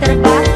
terpaksa